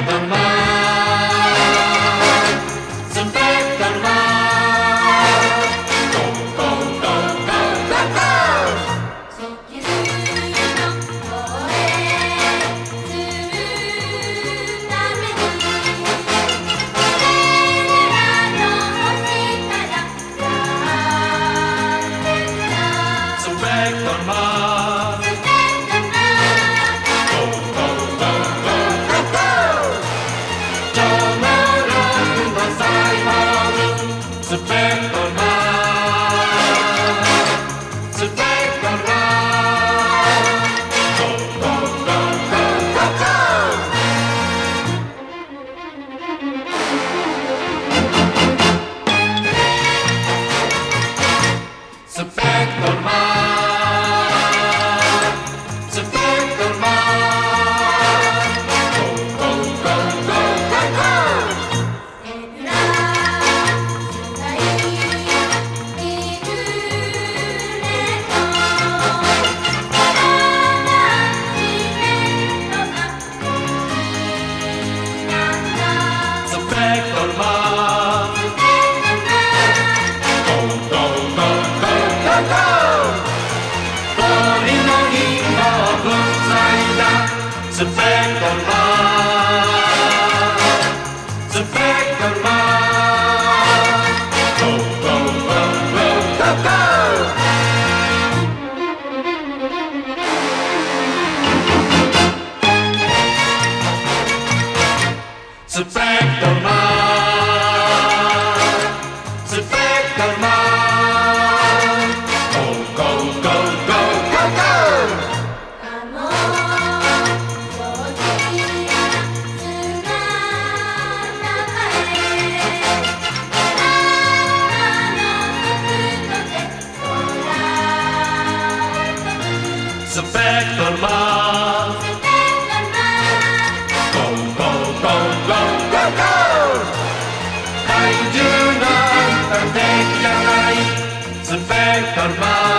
like the Alright. The fact of love. The fact of ze vechten maar. Go, go, go, go, go, go! I do not een dekje rij, ze vechten.